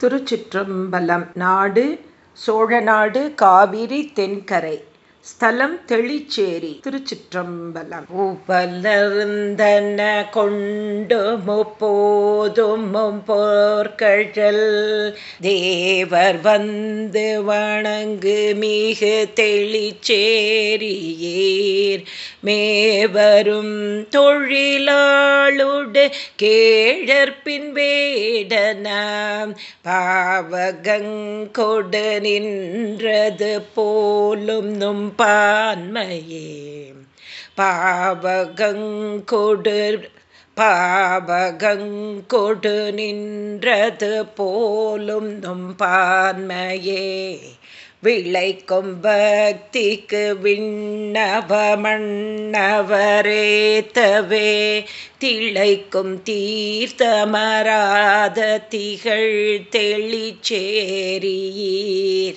திருச்சிற்றம்பலம் நாடு சோழநாடு காவிரி தென்கரை. ஸ்தலம் தெளிச்சேரி திருச்சிற்றம்பலம். உபலர்ந்தன கொண்டு முப்போதும் போர்கழல் தேவர் வந்து வணங்கு மிகு தெளிச்சேரியேர். மேவரும் தொழிலாளுடு கேழற்பின் வேடனாம். பாவகங்கொடு நின்றது போலும் நும் பான்மையே. பாவகங்கொடு பாவகங்கொடு நின்றது போலும் நும் பான்மையே. விளைக்கும் பக்திக்கு விண்ணவ மன்னவரேத்தவே திளைக்கும் தீர்த்தமராத திகழ் தெளிச்சேரியீர்.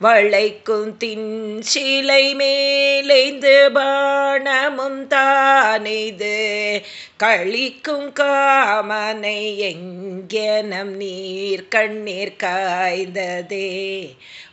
வளைக்கும் தின் சிலை மேலைந்து பாணமும் தானிது. கழிக்கும் காமனை எங்கனம் நீர் கண்ணீர் காய்ந்ததே.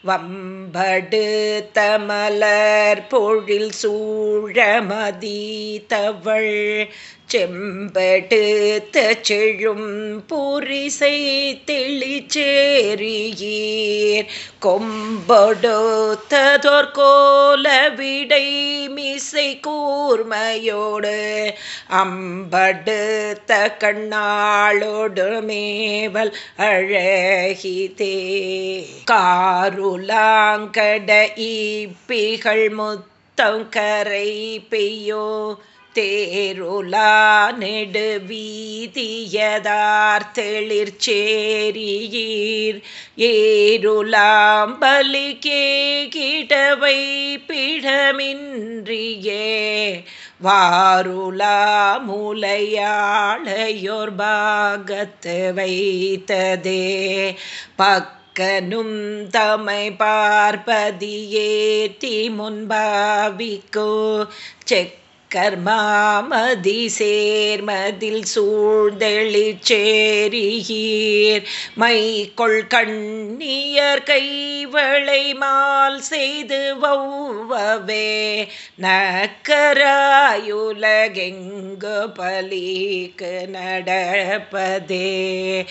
வம்படு தமலர் பொழில் சூழமதி தவள் செம்படுத்த செழும் புரிசை தெளிச்சேரியீர் கொம்பொடுத்ததோர் கோல விடை மிசை கூர்மையோடு அம்படுத்த கண்ணாளோடு மேவல் அழகிதே. காருலாங்கட ஈப்பிகள் முத்தம் கரை பெய்யோ தேருலா நெடுவீதியதார் தெளிர்ச்சேரியீர் ஏருலாம்பலி கேகிடவை பிடமின்றியே. வாருலா மூலையாளையோர் பாகத்து வைத்ததே. பக்கனும் தமை பார்ப்பதியேத்தி முன்பாவிக்கோ. செக் கர்மாமதி சேர்மதில் சூழ்ந்தெளி சூழ்ந்தெளிச்சேரியீர் மைகொள் கண்ணியர் கைவளை மால் செய்து வௌவவே நக்கராயுலகெங்கு பலிக்கு நடப்பதே.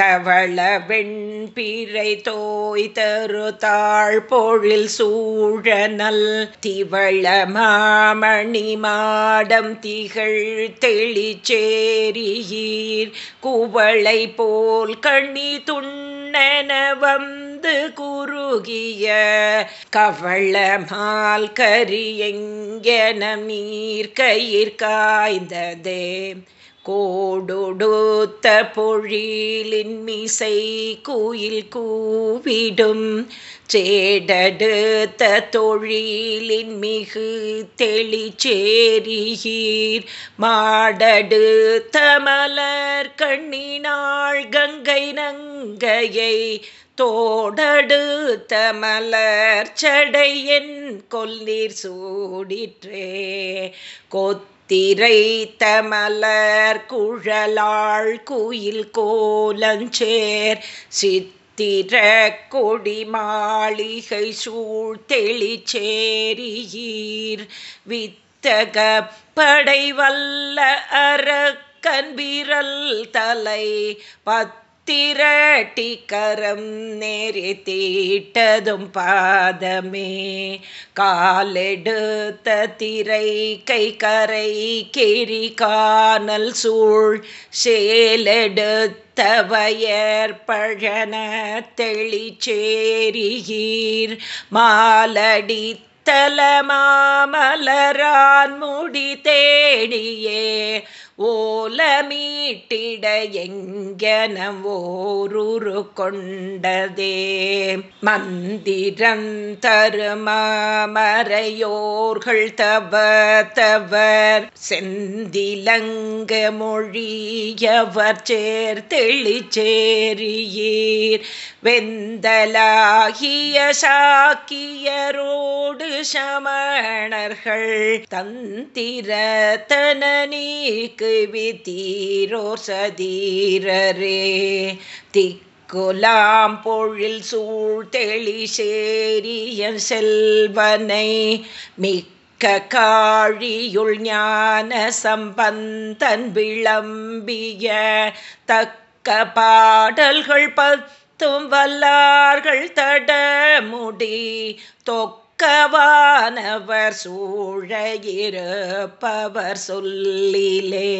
தவள வெண்பீரை தோய் தரு பொழில் சூழனல் திவள மாமணி மாடம் திகழ் தெளிச்சேரியீர் குவளை போல் கண்ணி துண்ணென வந்து குறுகிய. கவள மால் கரியெங்கென நீர் கயிர் காய்ந்ததே. கோடொடுத்த பொழிலின் மிசை குயில் கூவிடும். சேடடுத்த தொழிலின் மிகு தெளிச்சேரியீர் மாடடுத்த மலர் கண்ணினாள் கங்கை நங்கையை. தோடடுத்த மலர் சடையன் கொல்லீர் சூடிற்றே. கொத்த திரைத்த மலர் குழலாள் குயில் கோலஞ்சேர் சித்திர கொடி மாளிகை சூழ் தெளிச்சேரியீர் வித்தக படை வல்ல அறக்கன்பிரல் தலை பத் திரட்டிக்கரம் நேரி தீட்டதும் பாதமே. காலெடுத்த திரை கை கரை கெரி காணல் சூழ் சேலெடுத்த வயற்பழன தெளிச்சேரியீர் மாலடி தலமாமலரான் முடி தேடியே. ஓலமீட்டிட எங்கனம் ஓருரு கொண்டதே. மந்திரம் தருமாமறையோர்கள் தவ தவர் செந்திலங்க மொழியவர் சேர்த்தெளிச்சேரியீர் வெந்தலாகிய சாக்கியரோடு சமணர்கள் தந்திரத்தன நீக்கு வித்தீரோர் சதீரரே திக் குலாம் பொழில் சூழ்தெளி சேரியன் செல்வனை மிக்க காழியுள் ஞான சம்பந்தன் விளம்பிய தக்க பாடல்கள் பத்தும் வல்லார்கள் தடமுடி தொக்க பக்கவானவர் சூழகிருப்பவர் சொல்லிலே.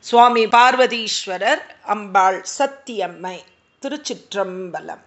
சுவாமி பார்வதீஸ்வரர் அம்பாள் சத்தியம்மை திருச்சிற்றம்பலம்.